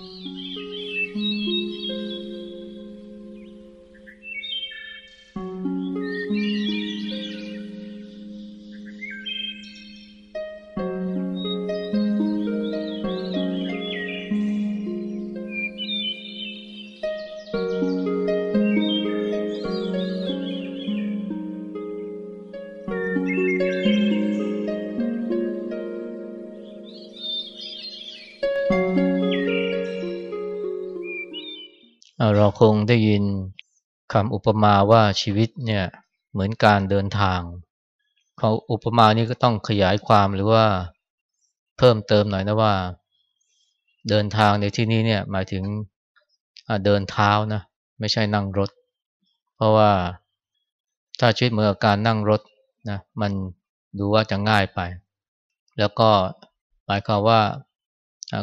เคงได้ยินคำอุปมาว่าชีวิตเนี่ยเหมือนการเดินทางเขาอุปมานี้ก็ต้องขยายความหรือว่าเพิ่มเติมหน่อยนะว่า เดินทางในที่นี้เนี่ยหมายถึงเดินเท้านะไม่ใช่นั่งรถ เพราะว่าถ้าชีวิตเหมือนกับการนั่งรถนะมันดูว่าจะง่ายไป แล้วก็หมายความว่า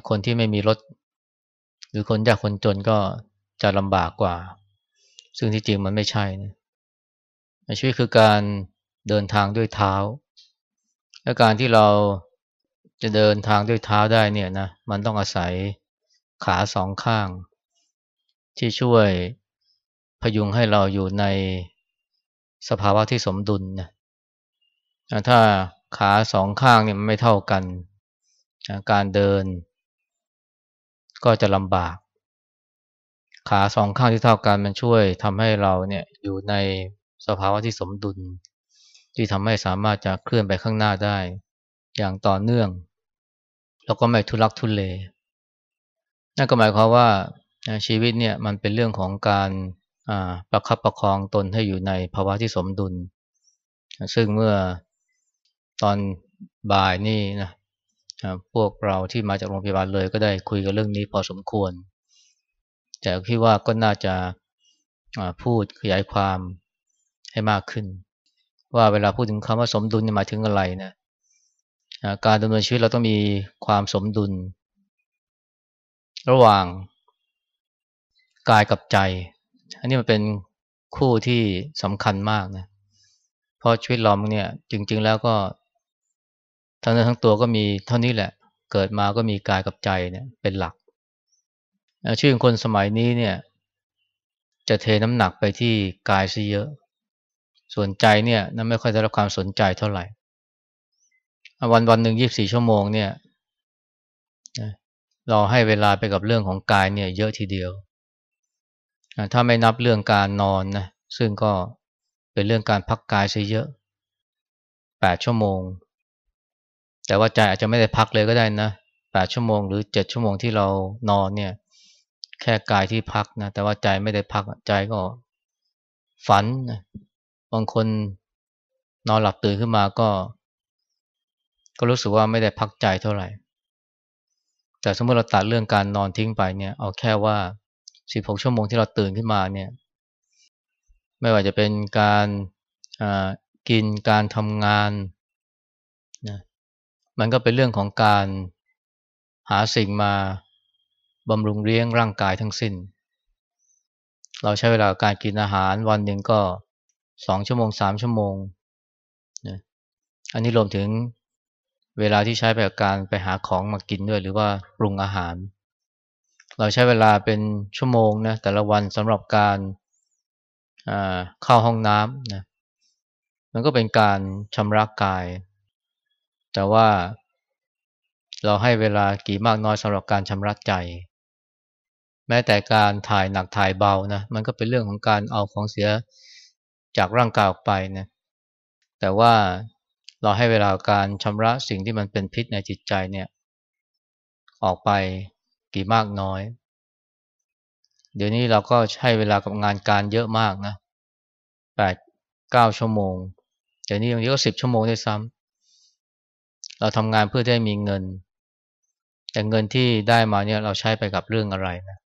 คนที่ไม่มีรถ หรือคนยากคนจนก็ จะลำบากกว่า ซึ่งที่จริงมันไม่ใช่นะชีวิตคือการเดินทางด้วยเท้า และการที่เราจะเดินทางด้วยเท้าได้เนี่ยนะ มันต้องอาศัยขาสองข้าง ที่ช่วยพยุงให้เราอยู่ในสภาวะที่สมดุลนะถ้าขาสองข้างเนี่ยมันไม่เท่ากัน การเดินก็จะลำบาก ขาสองข้างที่เท่ากันมันช่วยทำให้เราเนี่ยอยู่ในสภาวะที่สมดุล ที่ทำให้สามารถจะเคลื่อนไปข้างหน้าได้ อย่างต่อเนื่อง แล้วก็ไม่ทุลักทุเลนั่นก็หมายความว่าชีวิตเนี่ยมันเป็นเรื่องของการประคับประคองตนให้อยู่ในภาวะที่สมดุล ซึ่งเมื่อตอนบ่ายนี่นะพวกเราที่มาจากโรงพยาบาลเลยก็ได้คุยกันเรื่องนี้พอสมควร แต่คิดว่าก็น่าจะพูดขยายความให้มากขึ้น ว่าเวลาพูดถึงคำว่าสมดุลหมายถึงอะไรนะการดำเนินชีวิตเราต้องมีความสมดุล ระหว่างกายกับใจ อันนี้มันเป็นคู่ที่สำคัญมากนะเพราะชีวิตเราเนี่ยจริง ๆ แล้วก็ทั้งนั้นทั้งตัวก็มีเท่านี้แหละ เกิดมาก็มีกายกับใจเนี่ยเป็นหลัก ชื่อคนสมัยนี้เนี่ย จะเทน้ำหนักไปที่กายซะเยอะ ส่วนใจเนี่ยนั้นไม่ค่อยได้รับความสนใจเท่าไหร่ วันวันหนึ่งยี่บสี่ชั่วโมงเนี่ยเราให้เวลาไปกับเรื่องของกายเนี่ยเยอะทีเดียว ถ้าไม่นับเรื่องการนอนนะซึ่งก็เป็นเรื่องการพักกายซะเยอะแปดชั่วโมง แต่ว่าใจอาจจะไม่ได้พักเลยก็ได้นะแปดชั่วโมงหรือเจ็ดชั่วโมงที่เรานอนเนี่ย แค่กายที่พักนะแต่ว่าใจไม่ได้พักใจก็ฝันนะบางคนนอนหลับตื่นขึ้นมาก็ ก็รู้สึกว่าไม่ได้พักใจเท่าไหร่ แต่สมมติเราตัดเรื่องการนอนทิ้งไปเนี่ย เอาแค่ว่าสิบหกชั่วโมงที่เราตื่นขึ้นมาเนี่ย ไม่ว่าจะเป็นการกินการทำงานนะมันก็เป็นเรื่องของการหาสิ่งมา บำรุงเลี้ยงร่างกายทั้งสิ้น เราใช้เวลาการกินอาหารวันหนึ่งก็สองชั่วโมงสามชั่วโมงนะอันนี้รวมถึงเวลาที่ใช้ไปกับการไปหาของมากินด้วย หรือว่าปรุงอาหาร เราใช้เวลาเป็นชั่วโมงนะแต่ละวันสำหรับการเข้าห้องน้ำนะมันก็เป็นการชำระกกาย แต่ว่าเราให้เวลากี่มากน้อยสำหรับการชำระใจ แม้แต่การถ่ายหนักถ่ายเบานะมันก็เป็นเรื่องของการเอาของเสียจากร่างกายออกไปนะแต่ว่าเราให้เวลาการชำระสิ่งที่มันเป็นพิษในจิตใจเนี่ยออกไปกี่มากน้อย เดี๋ยวนี้เราก็ใช้เวลากับงานการเยอะมากนะแปดเก้าชั่วโมง เดี๋ยวนี้บางทีก็สิบชั่วโมงได้ซ้ำเราทำงานเพื่อได้มีเงิน แต่เงินที่ได้มาเนี่ยเราใช้ไปกับเรื่องอะไรนะ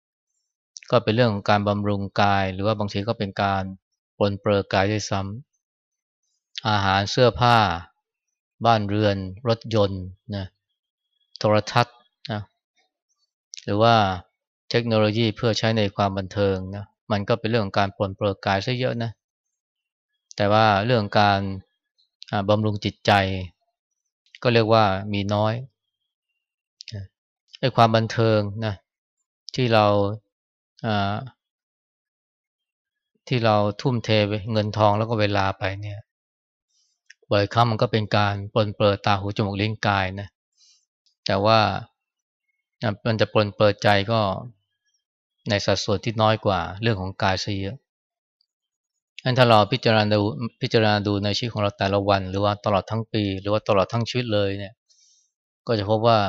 ก็เป็นเรื่องของการบำรุงกาย หรือว่าบางทีก็เป็นการปลนเปลือกายด้วยซ้ำอาหารเสื้อผ้า บ้านเรือน รถยนต์นะโทรทัศน์นะหรือว่าเทคโนโลยีเพื่อใช้ในความบันเทิงนะมันก็เป็นเรื่องของการปลนเปลือกกายซะเยอะนะแต่ว่าเรื่องการบำรุงจิตใจ ก็เรียกว่ามีน้อยไอ้ความบันเทิงนะที่เรา ที่เราทุ่มเทเงินทองแล้วก็เวลาไปเนี่ยบ่อยครั้งมันก็เป็นการปนเปิดตาหูจมูกลิ้นกายนะแต่ว่ามันจะปนเปิดใจก็ในสัดส่วนที่น้อยกว่าเรื่องของกายซะเยอะอันถ้าเราพิจารณาดูพิจารณาดูในชีวิตของเราแต่ละวัน หรือว่าตลอดทั้งปี หรือว่าตลอดทั้งชีวิตเลยเนี่ย ก็จะพบว่า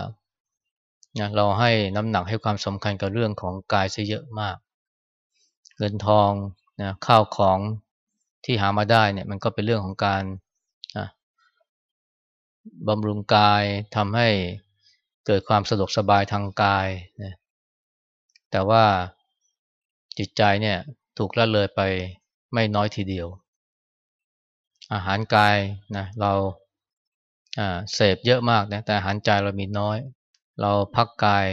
เราให้น้ำหนักให้ความสำคัญกับเรื่องของกายซะเยอะมาก เงินทองนะข้าวของที่หามาได้เนี่ยมันก็เป็นเรื่องของการนะบำรุงกายทำให้เกิดความสะดวกสบายทางกายนะแต่ว่าจิตใจเนี่ยถูกละเลยไปไม่น้อยทีเดียว อาหารกายนะเราเสพเยอะมากนะแต่อาหารใจเรามีน้อย เราพักกาย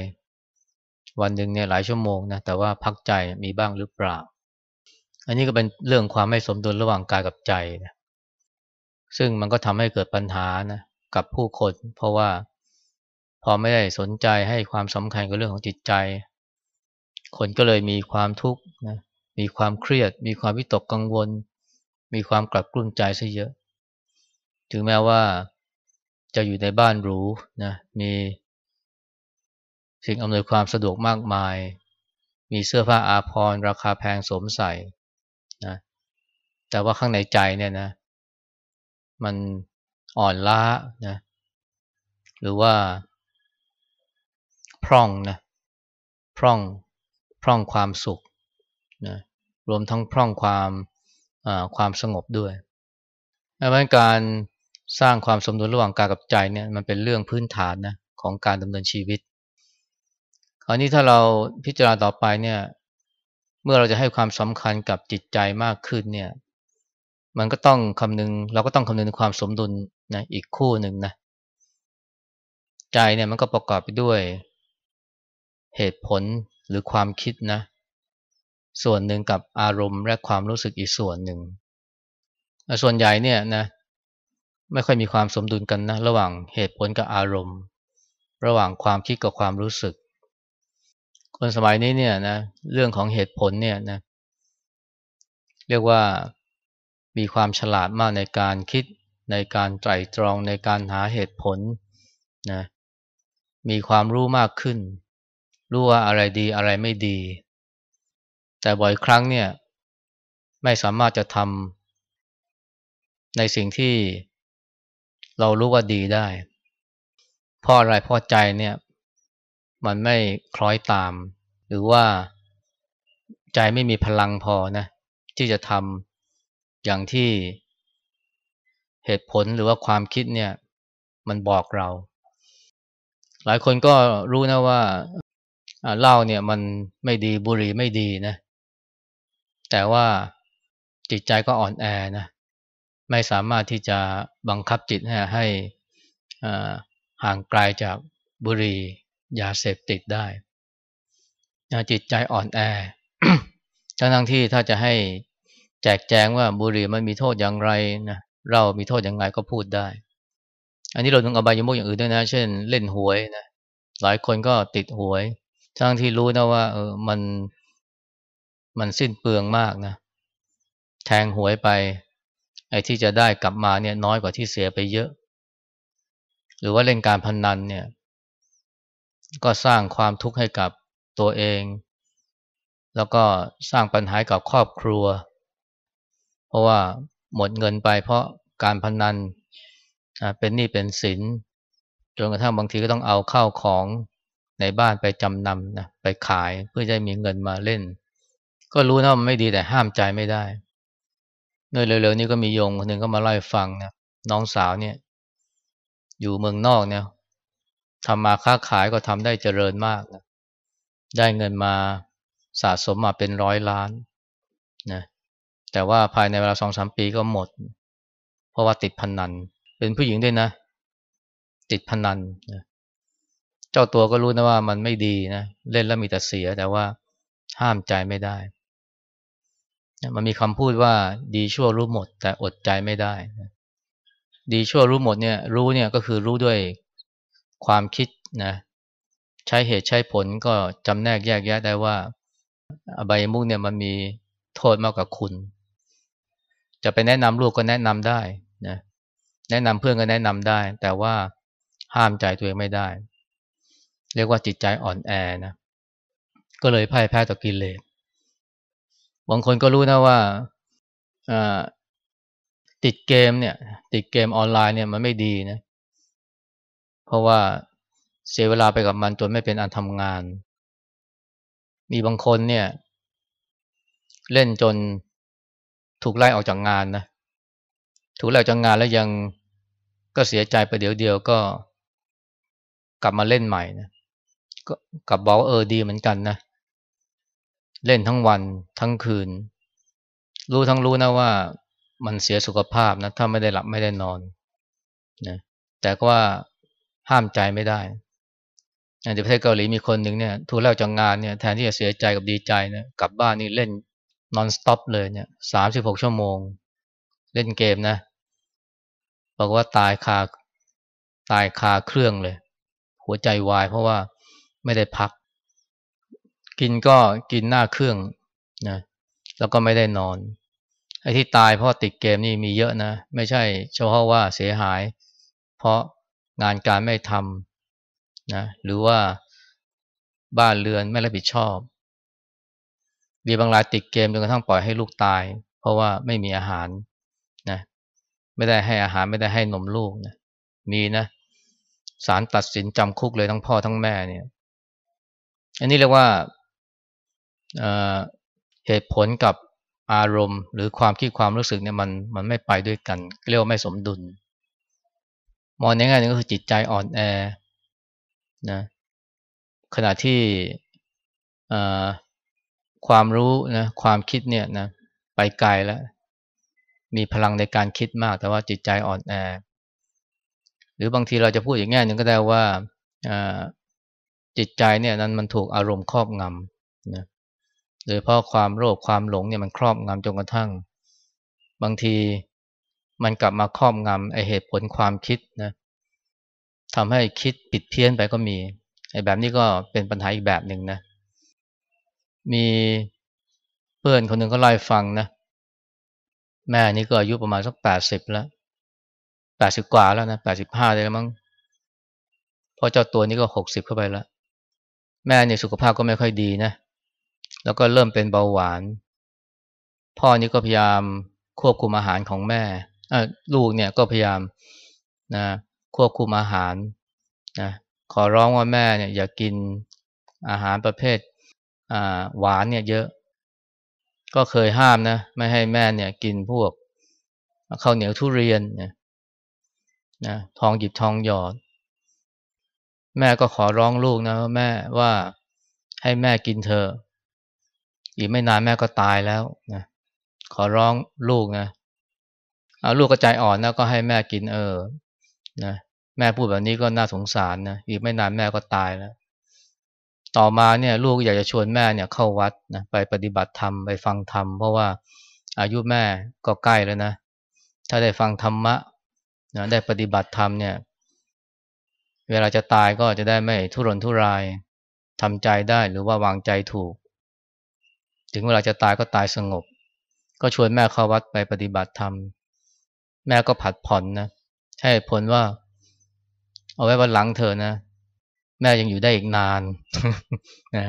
วันหนึ่งเนี่ยหลายชั่วโมงนะแต่ว่าพักใจมีบ้างหรือเปล่า อันนี้ก็เป็นเรื่องความไม่สมดุลระหว่างกายกับใจนะซึ่งมันก็ทำให้เกิดปัญหานะกับผู้คนเพราะว่าพอไม่ได้สนใจให้ความสำคัญกับเรื่องของจิตใจ คนก็เลยมีความทุกข์นะมีความเครียด มีความวิตกกังวล มีความกลับกลุ้มใจซะเยอะ ถึงแม้ว่าจะอยู่ในบ้านหรูนะมี สิ่งอำนวยความสะดวกมากมาย มีเสื้อผ้าอาภรณ์ราคาแพงสวมใส่นะแต่ว่าข้างในใจเนี่ยนะ มันอ่อนล้านะ หรือว่า พร่องนะ พร่อง พร่องความสุขนะ รวมทั้งพร่องความความสงบด้วยดังนั้นการสร้างความสมดุลระหว่างกายกับใจเนี่ยมันเป็นเรื่องพื้นฐานนะของการดำเนินชีวิต คราวนี้ถ้าเราพิจารณาต่อไปเนี่ย เมื่อเราจะให้ความสำคัญกับจิตใจมากขึ้นเนี่ย มันก็ต้องคำนึง เราก็ต้องคำนึงถึงความสมดุลนะอีกคู่หนึ่งนะใจเนี่ยมันก็ประกอบไปด้วยเหตุผลหรือความคิดนะ ส่วนหนึ่งกับอารมณ์และความรู้สึกอีกส่วนหนึ่ง ส่วนใหญ่เนี่ยนะไม่ค่อยมีความสมดุลกันนะ ระหว่างเหตุผลกับอารมณ์ ระหว่างความคิดกับความรู้สึก คนสมัยนี้เนี่ยนะเรื่องของเหตุผลเนี่ยนะเรียกว่ามีความฉลาดมากในการคิดในการไตร่ตรองในการหาเหตุผลนะมีความรู้มากขึ้น รู้ว่าอะไรดีอะไรไม่ดี แต่บ่อยครั้งเนี่ยไม่สามารถจะทำในสิ่งที่เรารู้ว่าดีได้ เพราะอะไรเพราะใจเนี่ย มันไม่คล้อยตาม หรือว่าใจไม่มีพลังพอนะ ที่จะทำอย่างที่เหตุผลหรือว่าความคิดเนี่ยมันบอกเรา หลายคนก็รู้นะว่าเหล้าเนี่ยมันไม่ดีบุหรี่ไม่ดีนะ แต่ว่าจิตใจก็อ่อนแอนะไม่สามารถที่จะบังคับจิตให้ห่างไกลาจากบุหรี่ ยาเสพติดได้จิตใจอ่อนแอทั้งทั้งที่ถ้าจะให้แจกแจงว่าบุหรี่มันมีโทษอย่างไรนะเรามีโทษอย่างไรก็พูดได้ อันนี้เราต้องอบายมุกอย่างอื่นด้วยนะ เช่น เล่นหวยนะหลายคนก็ติดหวย ทั้งที่รู้นะว่า เออมันมันสิ้นเปลืองมากนะแทงหวยไป ไอ้ที่จะได้กลับมาเนี่ยน้อยกว่าที่เสียไปเยอะ หรือว่าเล่นการพนนันเนี่ย ก็สร้างความทุกข์ให้กับตัวเอง แล้วก็สร้างปัญหากับครอบครัว เพราะว่าหมดเงินไปเพราะการพนันเป็นหนี้เป็นสินจนกระทั่งบางทีก็ต้องเอาเข้าของในบ้านไปจำนำนะไปขายเพื่อจะมีเงินมาเล่น ก็รู้นะมันไม่ดีแต่ห้ามใจไม่ได้เมื่อเร็วๆนี้ก็มีโยงคนหนึ่งก็มาเล่าให้ฟังนะน้องสาวเนี่ย อยู่เมืองนอกเนี่ย ทำมาค้าขายก็ทำได้เจริญมากนะได้เงินมาสะสมมาเป็นร้อยล้านนะแต่ว่าภายในเวลาสองสามปีก็หมด เพราะว่าติดพนนัน เป็นผู้หญิงด้วยนะ ติดพนนันนะเจ้าตัวก็รู้นะว่ามันไม่ดีนะเล่นแล้วมีแต่เสียแต่ว่าห้ามใจไม่ได้ มันมีคำพูดว่าดีชั่วรู้หมด แต่อดใจไม่ได้ ดีชั่วรู้หมดเนี่ย รู้เนี่ยก็คือรู้ด้วย ความคิดนะใช้เหตุใช้ผลก็จำแนกแยกแยะได้ว่าอบายมุกเนี่ยมันมีโทษมากกว่าคุณ จะไปแนะนำลูกก็แนะนำได้นะแนะนำเพื่อนก็แนะนำได้ แต่ว่าห้ามใจตัวเองไม่ได้ เรียกว่าจิตใจอ่อนแอนะก็เลยพ่ายแพ้ต่อกิเลสบางคนก็รู้นะว่าติดเกมเนี่ย ติดเกมออนไลน์เนี่ยมันไม่ดีนะ เพราะว่าเสียเวลาไปกับมันจนไม่เป็นอันทำงาน มีบางคนเนี่ย เล่นจนถูกไล่ออกจากงานนะถูกไล่ออกจากงานแล้วยังก็เสียใจไปเดี๋ยวเดียวก็กลับมาเล่นใหม่นะก็กลับบอกว่าเออดีเหมือนกันนะเล่นทั้งวันทั้งคืน รู้ทั้งรู้นะว่ามันเสียสุขภาพนะถ้าไม่ได้หลับไม่ได้นอนนะแต่ก็ว่า ห้ามใจไม่ได้อย่ประเทศเกาหลีมีคนหนึ่งเนี่ยถูกแล้วจากงานเนี่ยแทนที่จะเสียใจกับดีใจนะกลับบ้านนี่เล่นนอนสต็อปเลยเนี่ยสามสิบหกชั่วโมง เล่นเกมนะบอกว่าตายคาตายคาเครื่องเลย หัวใจวายเพราะว่าไม่ได้พัก กินก็กินหน้าเครื่องนะแล้วก็ไม่ได้นอนไอ้ที่ตายเพราะติดเกมนี่มีเยอะนะ ไม่ใช่เฉพาะว่าเสียหาย เพราะ งานการไม่ทำนะหรือว่าบ้านเรือนไม่รับผิดชอบมีบางรายติดเกมจนกระทั่งปล่อยให้ลูกตาย เพราะว่าไม่มีอาหารนะไม่ได้ให้อาหารไม่ได้ให้นมลูกนะมีนะศาลตัดสินจำคุกเลยทั้งพ่อทั้งแม่เนี่ย อันนี้เรียกว่าเหตุผลกับอารมณ์ หรือความคิดความรู้สึกเนี่ยมันมันไม่ไปด้วยกันเรียกว่าไม่สมดุล มองในแง่นึงก็คือจิตใจอ่อนแอนะขณะที่ความรู้นะความคิดเนี่ยนะไปไกลแล้ว มีพลังในการคิดมาก แต่ว่าจิตใจอ่อนแอ หรือบางทีเราจะพูดอย่างแง่หนึ่งก็ได้ว่าจิตใจเนี่ยนั้นมันถูกอารมณ์ครอบงำนะโดยเพราะความโลภความหลงเนี่ยมันครอบงำจนกระทั่ง บางที มันกลับมาครอบงำไอเหตุผลความคิดนะทำให้คิดผิดเพี้ยนไปก็มีไอแบบนี้ก็เป็นปัญหาอีกแบบหนึ่งนะ มีเพื่อนคนหนึ่งก็ไล่ฟังนะ แม่นี่ก็อายุประมาณสักแปดสิบแล้วแปดสิบกว่าแล้วนะแปดสิบห้าเลยแล้วมั้งพอเจ้าตัวนี้ก็หกสิบเข้าไปแล้ว แม่เนี่ยสุขภาพก็ไม่ค่อยดีนะ แล้วก็เริ่มเป็นเบาหวาน พ่อนี่ก็พยายามควบคุมอาหารของแม่ ลูกเนี่ยก็พยายามนะควบคุมอาหารนะขอร้องว่าแม่เนี่ยอย่ากกินอาหารประเภทหวานเนี่ยเยอะ ก็เคยห้ามนะไม่ให้แม่เนี่ยกินพวกข้าวเหนียวทุเรียนนะนะทองหยิบทองหยอด แม่ก็ขอร้องลูกนะแม่ว่าให้แม่กินเธอ อีกไม่นานแม่ก็ตายแล้วนะขอร้องลูกนะ เอาลูกก็ใจอ่อนนะก็ให้แม่กินเออนะแม่พูดแบบนี้ก็น่าสงสารนะอีกไม่นานแม่ก็ตายแล้ว ต่อมาเนี่ย ลูกอยากจะชวนแม่เนี่ยเข้าวัดนะไปปฏิบัติธรรมไปฟังธรรมเพราะว่าอายุแม่ก็ใกล้แล้วนะถ้าได้ฟังธรรมะนะได้ปฏิบัติธรรมเนี่ย เวลาจะตายก็จะได้ไม่ทุรนทุรายทำใจได้หรือว่าวางใจถูก ถึงเวลาจะตายก็ตายสงบ ก็ชวนแม่เข้าวัดไปปฏิบัติธรรม แม่ก็ผัดผ่อนนะให้ผลว่า เอาไว้วันหลังเธอนะแม่ยังอยู่ได้อีกนานนะ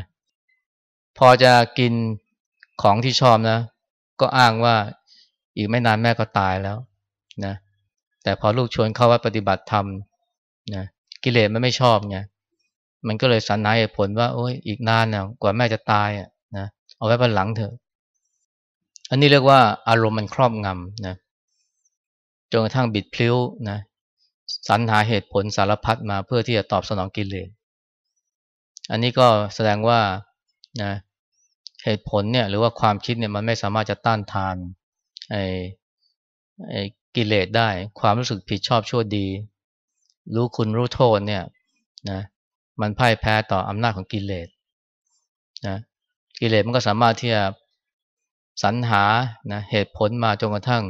พอจะกินของที่ชอบนะ ก็อ้างว่าอีกไม่นานแม่ก็ตายแล้วนะแต่พอลูกชวนเข้าวัดปฏิบัติธรรมนะกิเลสมันไม่ชอบไงมันก็เลยสันนาเหตุผลว่าโอ้ยอีกนานนี่ยกว่าแม่จะตายอะนะเอาไว้บนหลังเถอะ อันนี้เรียกว่าอารมณ์มันครอบงำนะ จนกระทั่งบิดพลิ้วนะสรรหาเหตุผลสารพัดมาเพื่อที่จะตอบสนองกิเลสอันนี้ก็แสดงว่านะเหตุผลเนี่ยหรือว่าความคิดเนี่ยมันไม่สามารถจะต้านทานไอ้ไอ้กิเลสได้ ความรู้สึกผิดชอบชั่วดี รู้คุณรู้โทษเนี่ยนะมันพ่ายแพ้ต่ออำนาจของกิเลสนะกิเลสมันก็สามารถที่จะสรรหานะเหตุผลมาจนกระทั่ง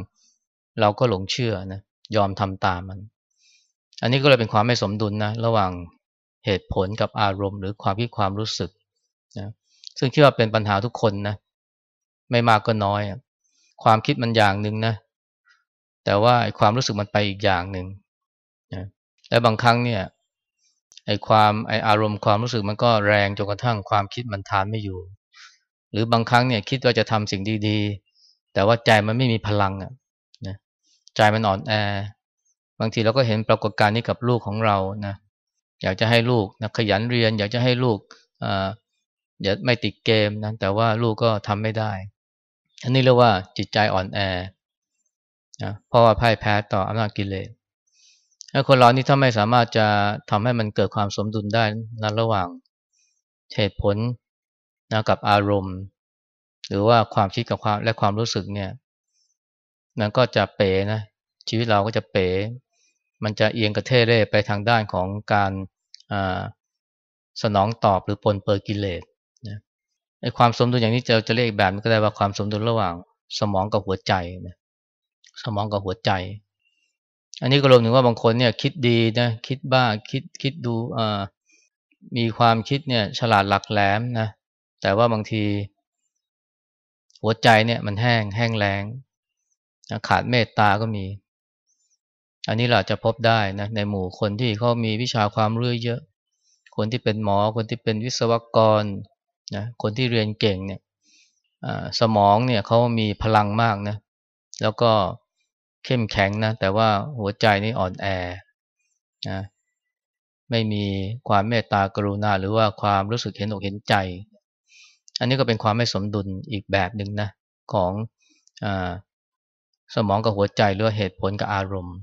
เราก็หลงเชื่อนะยอมทำตามมัน อันนี้ก็เลยเป็นความไม่สมดุลนะระหว่างเหตุผลกับอารมณ์ หรือความคิดความรู้สึกนะซึ่งคิดว่าเป็นปัญหาทุกคนนะไม่มากก็น้อย ความคิดมันอย่างหนึ่งนะแต่ว่าความรู้สึกมันไปอีกอย่างหนึ่งนะและบางครั้งเนี่ยไอ้ความไอ้อารมณ์ความรู้สึกมันก็แรงจนกระทั่งความคิดมันทานไม่อยู่ หรือบางครั้งเนี่ยคิดว่าจะทำสิ่งดีๆ แต่ว่าใจมันไม่มีพลังอะนะ ใจมันอ่อนแอ บางทีเราก็เห็นปรากฏการณ์นี้กับลูกของเรานะอยากจะให้ลูกนะขยันเรียน อยากจะให้ลูกอ่าอย่าไม่ติดเกมนะแต่ว่าลูกก็ทำไม่ได้ อันนี้เรียกว่าจิตใจอ่อนแอนะเพราะว่าพ่ายแพ้ต่ออำนาจกิเลสแล้วคนเรานี่ถ้าไม่สามารถจะทำให้มันเกิดความสมดุลได้นั้นระหว่างเหตุผลนะกับอารมณ์ หรือว่าความคิดกับความและความรู้สึกเนี่ย มันก็จะเป๋นะชีวิตเราก็จะเป๋ มันจะเอียงกระเทเร่ไปทางด้านของการสนองตอบหรือปนเปื้อกิเลสนะไอ้ความสมดุลอย่างนี้จะจะเรียกแบบก็ได้ว่าความสมดุลระหว่างสมองกับหัวใจนะสมองกับหัวใจ อันนี้ก็รวมถึงว่าบางคนเนี่ยคิดดีนะคิดบ้าคิดคิดดูมีความคิดเนี่ยฉลาดหลักแหลมนะแต่ว่าบางที หัวใจเนี่ยมันแห้งแห้งแรง ขาดเมตตาก็มี อันนี้เราจะพบได้นะในหมู่คนที่เขามีวิชาความรู้เยอะ คนที่เป็นหมอ คนที่เป็นวิศวกรนะคนที่เรียนเก่งเนี่ยสมองเนี่ยเขามีพลังมากนะ แล้วก็เข้มแข็งนะ แต่ว่าหัวใจนี่อ่อนแอนะไม่มีความเมตตากรุณาหรือว่าความรู้สึกเห็นอกเห็นใจ อันนี้ก็เป็นความไม่สมดุลอีกแบบหนึ่งนะของอ สมองกับหัวใจหรือเหตุผลกับอารมณ์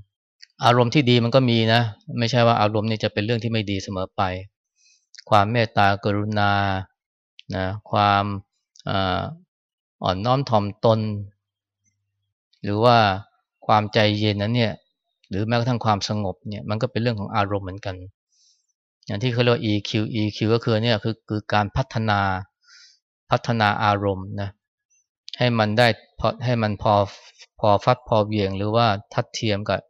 อารมณ์ที่ดีมันก็มีนะ ไม่ใช่ว่าอารมณ์นี่จะเป็นเรื่องที่ไม่ดีเสมอไป ความเมตตากรุณานะความอ่อนน้อมถ่อมตน หรือว่าความใจเย็นนั้นเนี่ยหรือแม้กระทั่งความสงบเนี่ยมันก็เป็นเรื่องของอารมณ์เหมือนกัน อย่างที่เขาเรียก EQ EQ ก็คือเนี่ยคือคือการพัฒนาพัฒนาอารมณ์นะ ให้มันได้พอให้มันพอพอฟัดพอเวียงหรือว่าทัดเทียมกับ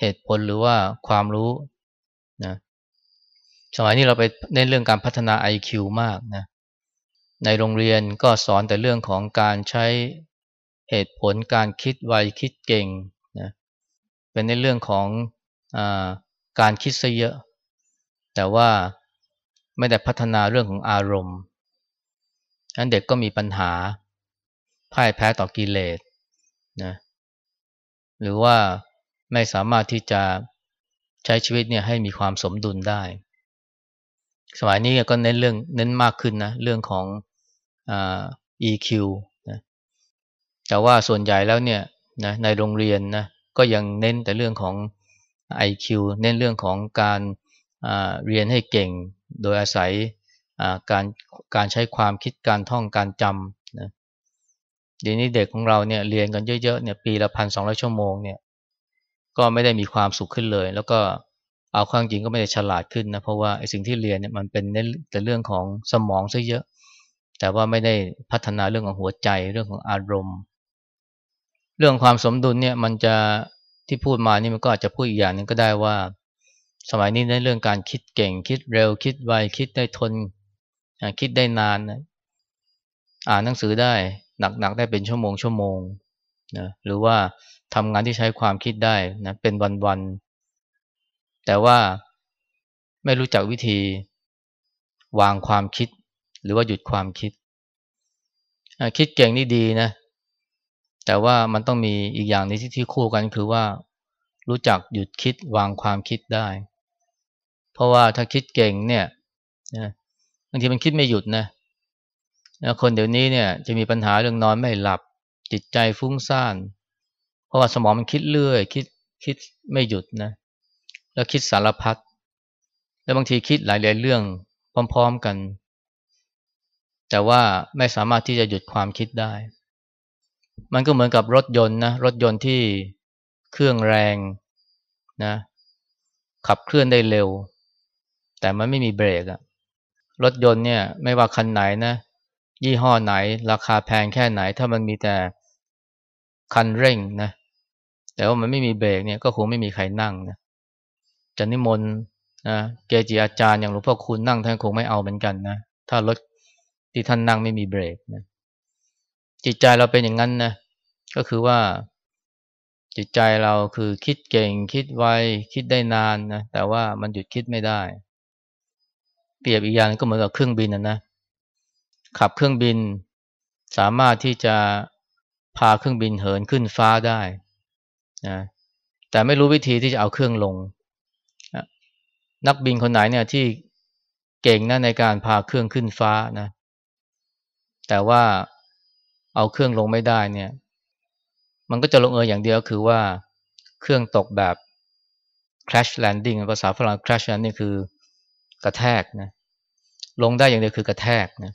เหตุผลหรือว่าความรู้นะสมัยนี้เราไปเน้นเรื่องการพัฒนา IQ มากนะในโรงเรียนก็สอนแต่เรื่องของการใช้เหตุผลการคิดไวคิดเก่งนะเป็นในเรื่องของอการคิดซะเยอะ แต่ว่าไม่ได้พัฒนาเรื่องของอารมณ์นั้นเด็กก็มีปัญหา พ่ายแพ้ต่อกิเลสนะหรือว่าไม่สามารถที่จะใช้ชีวิตเนี่ยให้มีความสมดุลได้ สมัยนี้ก็เน้นเรื่องเน้นมากขึ้นนะเรื่องของอ EQ นะแต่ว่าส่วนใหญ่แล้วเนี่ยนะในโรงเรียนนะก็ยังเน้นแต่เรื่องของ IQ เน้นเรื่องของการเรียนให้เก่ง โดยอาศัยการการใช้ความคิดการท่องการจำ เดี๋ยวนี้เด็กของเราเนี่ยเรียนกันเยอะๆเนี่ยปีละพันสองร้อยชั่วโมงเนี่ยก็ไม่ได้มีความสุขขึ้นเลย แล้วก็เอาความจริงก็ไม่ได้ฉลาดขึ้นนะเพราะว่าไอ้สิ่งที่เรียนเนี่ยมันเป็นเน้นแต่เรื่องของสมองซะเยอะ แต่ว่าไม่ได้พัฒนาเรื่องของหัวใจเรื่องของอารมณ์ เรื่องความสมดุลเนี่ยมันจะที่พูดมานี่มันก็อาจจะพูดอีกอย่างหนึ่งก็ได้ว่า สมัยนี้ในเรื่องการคิดเก่งคิดเร็วคิดไวคิดได้ทนคิดได้นานนะอ่านหนังสือได้ หนักๆได้เป็นชั่วโมงชั่วโมงนะหรือว่าทำงานที่ใช้ความคิดได้นะเป็นวันๆแต่ว่าไม่รู้จักวิธีวางความคิด หรือว่าหยุดความคิด คิดเก่งนี่ดีนะ แต่ว่ามันต้องมีอีกอย่างนี้ที่ที่คู่กันคือว่า รู้จักหยุดคิดวางความคิดได้ เพราะว่าถ้าคิดเก่งเนี่ยบางทีมันคิดไม่หยุดนะ คนเดี๋ยวนี้เนี่ยจะมีปัญหาเรื่องนอนไม่หลับ จิตใจฟุ้งซ่าน เพราะว่าสมองมันคิดเรื่อย คิดคิดไม่หยุดนะ แล้วคิดสารพัดแล้วบางทีคิดหลายๆเรื่องพร้อมๆกัน แต่ว่าไม่สามารถที่จะหยุดความคิดได้ มันก็เหมือนกับรถยนต์นะรถยนต์ที่เครื่องแรงนะขับเคลื่อนได้เร็ว แต่มันไม่มีเบรกอะรถยนต์เนี่ยไม่ว่าคันไหนนะ ยี่ห้อไหน ราคาแพงแค่ไหน ถ้ามันมีแต่คันเร่งนะแต่ว่ามันไม่มีเบรกเนี่ยก็คงไม่มีใครนั่งนะจะนิมนต์นะเกจิอาจารย์อย่างหลวงพ่อคุณนั่งท่านคงไม่เอาเหมือนกันนะถ้ารถที่ท่านนั่งไม่มีเบรกนะจิตใจเราเป็นอย่างนั้นนะก็คือว่า จิตใจเราคือคิดเก่ง คิดไวคิดได้นานนะแต่ว่ามันหยุดคิดไม่ได้ เปรียบอีกอย่างก็เหมือนกับเครื่องบินนะนะ ขับเครื่องบิน สามารถที่จะพาเครื่องบินเหินขึ้นฟ้าได้นะแต่ไม่รู้วิธีที่จะเอาเครื่องลง นักบินคนไหนเนี่ยที่เก่งนะในการพาเครื่องขึ้นฟ้านะ แต่ว่าเอาเครื่องลงไม่ได้เนี่ย มันก็จะลงเอยอย่างเดียวคือว่าเครื่องตกแบบ crash landing ภาษาฝรั่ง crash landing คือกระแทกนะลงได้อย่างเดียวคือกระแทกนะ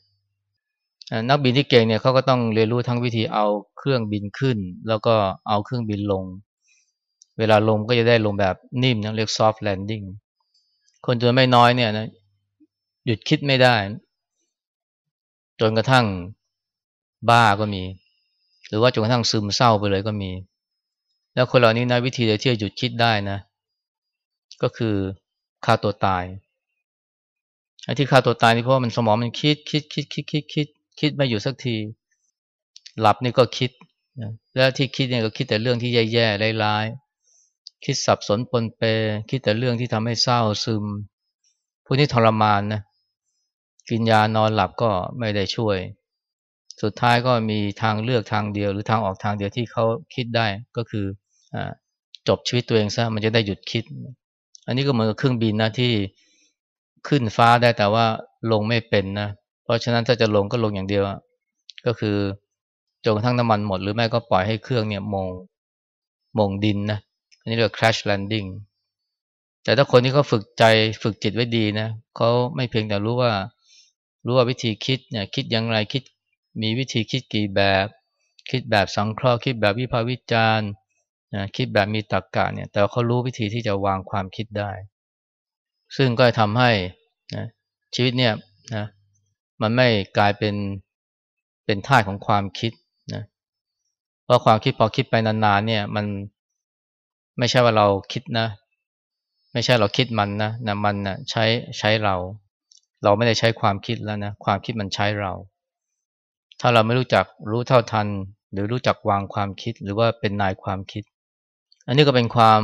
นักบินที่เก่งเนี่ยเขาก็ต้องเรียนรู้ทั้งวิธีเอาเครื่องบินขึ้น แล้วก็เอาเครื่องบินลง เวลาลงก็จะได้ลงแบบนิ่มนะเรียก soft landing คนจำนวนไม่น้อยเนี่ยนะหยุดคิดไม่ได้ จนกระทั่งบ้าก็มี หรือว่าจนกระทั่งซึมเศร้าไปเลยก็มี แล้วคนเหล่านี้นะวิธีเดียวที่จะหยุดคิดได้นะ ก็คือฆ่าตัวตายไอ้ที่ฆ่าตัวตายนี่เพราะมันสมองมันคิดคิดคิดคิดคิดคิด คิดไม่อยู่สักที หลับนี่ก็คิดนะแล้วที่คิดเนี่ยก็คิดแต่เรื่องที่แย่ๆร้ายๆคิดสับสนปนเป คิดแต่เรื่องที่ทำให้เศร้าซึมพวกนี้ทรมานนะกินยานอนหลับก็ไม่ได้ช่วย สุดท้ายก็มีทางเลือกทางเดียว หรือทางออกทางเดียวที่เขาคิดได้ก็คืออจบชีวิตตัวเองซะมันจะได้หยุดคิด อันนี้ก็เหมือนกับเครื่องบินนะที่ขึ้นฟ้าได้แต่ว่าลงไม่เป็นนะ เพราะฉะนั้นถ้าจะลงก็ลงอย่างเดียว ก็คือจนกระทั่งน้ำมันหมด หรือไม่ก็ปล่อยให้เครื่องเนี่ยมงมงดินนะอันนี้เรียก crash landing แต่ถ้าคนที่เขาฝึกใจฝึกจิตไว้ดีนะเขาไม่เพียงแต่รู้ว่า รู้ว่าวิธีคิดเนี่ยคิดอย่างไรคิดมีวิธีคิดกี่แบบ คิดแบบสังเคราะห์คิดแบบวิพากษ์วิจารณ์นะคิดแบบมีตรรกกะเนี่ย แต่เขารู้วิธีที่จะวางความคิดได้ ซึ่งก็ทำให้นะชีวิตเนี่ยนะ มันไม่กลายเป็นเป็นท่าของความคิดนะเพราะความคิดพอคิดไปนานๆเนี่ย มันไม่ใช่ว่าเราคิดนะ ไม่ใช่เราคิดมันนะนะมันนะใช้ใช้เรา เราไม่ได้ใช้ความคิดแล้วนะความคิดมันใช้เรา ถ้าเราไม่รู้จักรู้เท่าทัน หรือรู้จักวางความคิดหรือว่าเป็นนายความคิด อันนี้ก็เป็นความ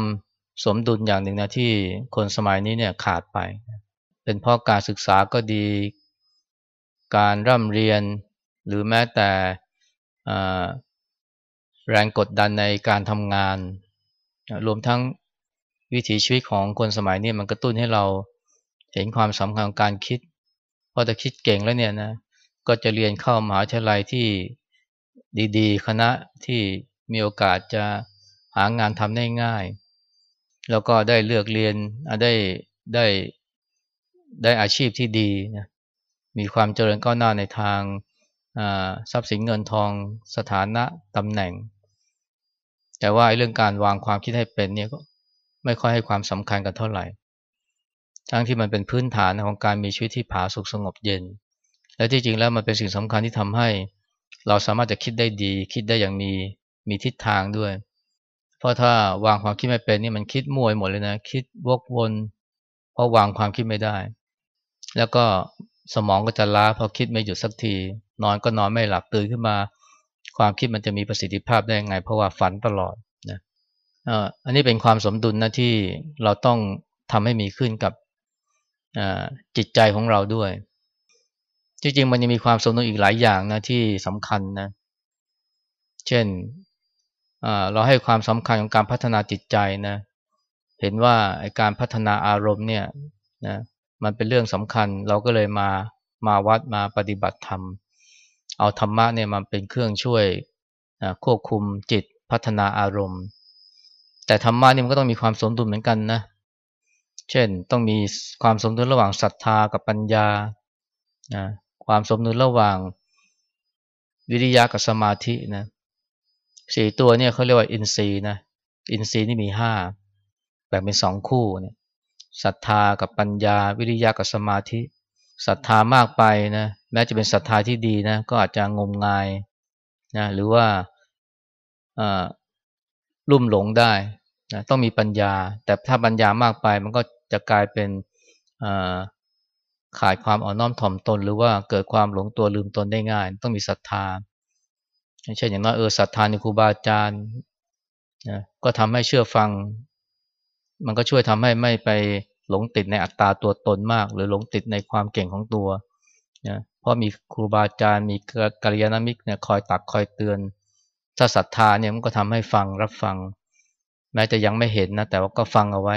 สมดุลอย่างหนึ่งนะที่คนสมัยนี้เนี่ยขาดไป เป็นเพราะการศึกษาก็ดี การร่ำเรียนหรือแม้แต่แรงกดดันในการทำงาน รวมทั้งวิถีชีวิตของคนสมัยนี้มันกระตุ้นให้เราเห็นความสำคัญของการคิดพอจะคิดเก่งแล้วเนี่ยนะก็จะเรียนเข้ามหาวิทยาลัยที่ดีๆ คณะที่มีโอกาสจะหางานทำได้ง่าย แล้วก็ได้เลือกเรียนได้ได้ได้อาชีพที่ดีนะ มีความเจริญก้าวหน้าในทางทรัพย์สินเงินทองสถานะตำแหน่ง แต่ว่าเรื่องการวางความคิดให้เป็นเนี่ยก็ไม่ค่อยให้ความสำคัญกันเท่าไหร่ ทั้งที่มันเป็นพื้นฐานของการมีชีวิตที่ผาสุกสงบเย็น และที่จริงแล้วมันเป็นสิ่งสำคัญที่ทำให้ เราสามารถจะคิดได้ดี คิดได้อย่างมีมีทิศทางด้วย เพราะถ้าวางความคิดไม่เป็นนี่มันคิดมั่วหมดเลยนะ คิดวกวน เพราะวางความคิดไม่ได้ แล้วก็ สมองก็จะล้าเพราะคิดไม่หยุดสักที นอนก็นอนไม่หลับตื่นขึ้นมา ความคิดมันจะมีประสิทธิภาพได้ยังไง เพราะว่าฝันตลอดนะอันนี้เป็นความสมดุลนะที่เราต้องทำให้มีขึ้นกับจิตใจของเราด้วย จริงๆมันยังมีความสมดุลอีกหลายอย่างนะที่สำคัญนะ เช่นเราให้ความสำคัญของการพัฒนาจิตใจนะ เห็นว่าการพัฒนาอารมณ์เนี่ยนะ มันเป็นเรื่องสำคัญ เราก็เลยมามาวัดมาปฏิบัติธรรม เอาธรรมะเนี่ยมาเป็นเครื่องช่วยควบคุมจิตพัฒนาอารมณ์ แต่ธรรมะนี่มันก็ต้องมีความสมดุลเหมือนกันนะ เช่นต้องมีความสมดุลระหว่างศรัทธากับปัญญานะความสมดุลระหว่างวิริยะกับสมาธินะสี่ตัวเนี่ยเขาเรียกว่าอินทรีย์นะอินทรีย์นี่มีห้าแบ่งเป็นสองคู่เนี่ย ศรัทธากับปัญญา วิริยะกับสมาธิศรัทธามากไปนะแม้จะเป็นศรัทธาที่ดีนะก็อาจจะงมงายนะหรือว่าลุ่มหลงได้นะต้องมีปัญญา แต่ถ้าปัญญามากไปมันก็จะกลายเป็นขาดความอ่อนน้อมถ่อมตน หรือว่าเกิดความหลงตัวลืมตนได้ง่าย ต้องมีศรัทธาเช่นอย่างน้อยเออศรัทธาในครูบาอาจารย์นะก็ทำให้เชื่อฟัง มันก็ช่วยทำให้ไม่ไปหลงติดในอัตตาตัวตนมาก หรือหลงติดในความเก่งของตัวนะเพราะมีครูบาอาจารย์มีกัลยาณมิตรเนี่ยคอยตักคอยเตือน ถ้าศรัทธาเนี่ยมันก็ทำให้ฟังรับฟัง แม้จะยังไม่เห็นนะแต่ว่าก็ฟังเอาไว้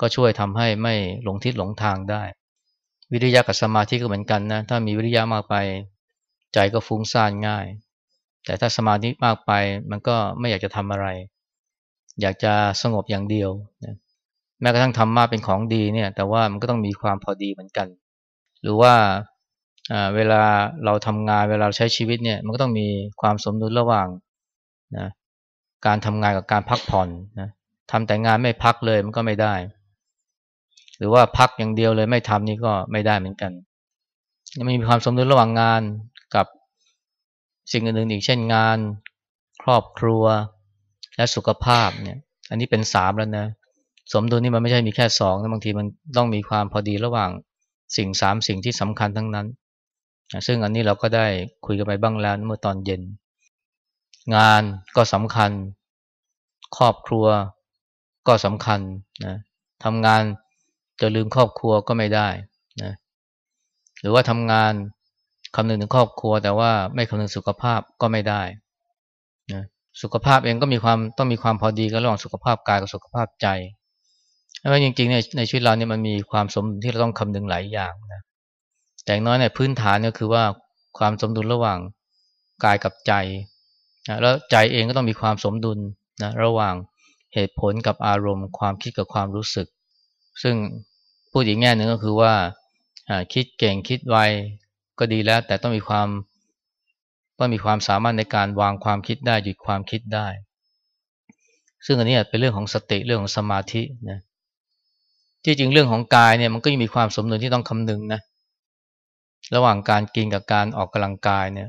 ก็ช่วยทำให้ไม่หลงทิศหลงทางได้ วิริยะกับสมาธิก็เหมือนกันนะถ้ามีวิริยะมากไป ใจก็ฟุ้งซ่านง่าย แต่ถ้าสมาธิมากไปมันก็ไม่อยากจะทำอะไร อยากจะสงบอย่างเดียวนะแม้กระทั่งธรรมะเป็นของดีเนี่ย แต่ว่ามันก็ต้องมีความพอดีเหมือนกัน หรือว่าเวลาเราทำงานเวลาใช้ชีวิตเนี่ย มันก็ต้องมีความสมดุลระหว่างนะการทำงานกับการพักผ่อนนะทำแต่งานไม่พักเลยมันก็ไม่ได้ หรือว่าพักอย่างเดียวเลยไม่ทำนี่ก็ไม่ได้เหมือนกันมันมีความสมดุลระหว่างงานกับสิ่งอื่นๆอีกเช่นงาน ครอบครัว และสุขภาพเนี่ย อันนี้เป็นสามแล้วนะ สมดุลนี่มันไม่ใช่มีแค่สองนะบางทีมันต้องมีความพอดีระหว่างสิ่งสามสิ่งที่สำคัญทั้งนั้น ซึ่งอันนี้เราก็ได้คุยกันไปบ้างแล้วเมื่อตอนเย็น งานก็สำคัญ ครอบครัวก็สำคัญนะทำงานจะลืมครอบครัวก็ไม่ได้นะหรือว่าทำงานคำนึงถึงครอบครัว แต่ว่าไม่คำนึงสุขภาพก็ไม่ได้นะ สุขภาพเองก็มีความต้องมีความพอดีกันระหว่างสุขภาพกายกับสุขภาพใจเพราะจริงๆในในชีวิตเราเนี่ยมันมีความสมดุลที่เราต้องคำนึงหลายอย่างนะแต่น้อยในพื้นฐานก็คือว่าความสมดุลระหว่างกายกับใจนะแล้วใจเองก็ต้องมีความสมดุลนะระหว่างเหตุผลกับอารมณ์ ความคิดกับความรู้สึก ซึ่งพูดอีกแง่หนึ่งก็คือว่าคิดเก่งคิดไวก็ดีแล้ว แต่ต้องมีความ ต้องมีความสามารถในการวางความคิดได้หยุดความคิดได้ ซึ่งอันนี้เป็นเรื่องของสติเรื่องของสมาธินะที่จริงเรื่องของกายเนี่ยมันก็ยังมีความสมดุลที่ต้องคำนึงนะระหว่างการกินกับการออกกำลังกายเนี่ย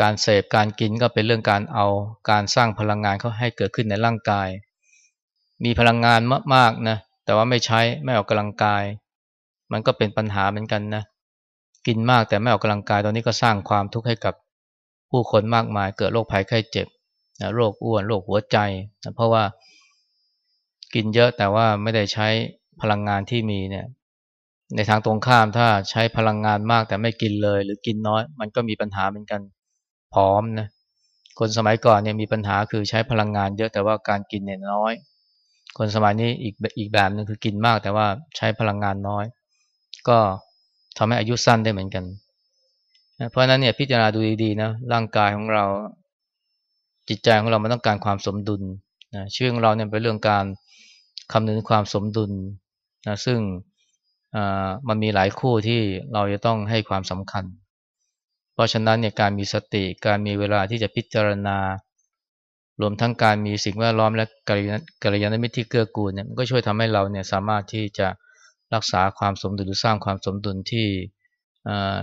การเสพการกินก็เป็นเรื่องการเอาการสร้างพลังงานเขาให้เกิดขึ้นในร่างกาย มีพลังงานมากๆนะแต่ว่าไม่ใช้ไม่ออกกำลังกาย มันก็เป็นปัญหาเหมือนกันนะกินมากแต่ไม่ออกกำลังกายตอนนี้ก็สร้างความทุกข์ให้กับ ผู้คนมากมายเกิดโรคภัยไข้เจ็บนะโรคอ้วนโรคหัวใจนะเพราะว่ากินเยอะแต่ว่าไม่ได้ใช้พลังงานที่มีเนี่ยในทางตรงข้ามถ้าใช้พลังงานมากแต่ไม่กินเลย หรือกินน้อย มันก็มีปัญหาเหมือนกันพร้อมนะคนสมัยก่อนเนี่ยมีปัญหาคือใช้พลังงานเยอะแต่ว่าการกินเนี่ยน้อย คนสมัยนี้อีกอีกแบบนึงคือกินมากแต่ว่าใช้พลังงานน้อย ก็ทำให้อายุสั้นได้เหมือนกัน เพราะนั้นเนี่ยพิจารณาดูดีๆนะร่างกายของเรา จิตใจของเรามันต้องการความสมดุลนะชีวิตของเราเนี่ยเป็นเรื่องการคำนึงความสมดุลนะซึ่งมันมีหลายคู่ที่เราจะต้องให้ความสำคัญ เพราะฉะนั้นเนี่ยการมีสติการมีเวลาที่จะพิจารณารวมทั้งการมีสิ่งแวดล้อมและกัลยาณมิตรที่เกื้อกูลเนี่ยมันก็ช่วยทำให้เราเนี่ยสามารถที่จะรักษาความสมดุลหรือสร้างความสมดุลที่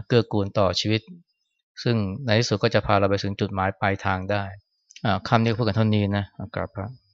เกื้อกูลต่อชีวิต ซึ่งในที่สุดก็จะพาเราไปถึงจุดหมายปลายทางได้คำนี้พูดกันเท่านี้นะกราบพระ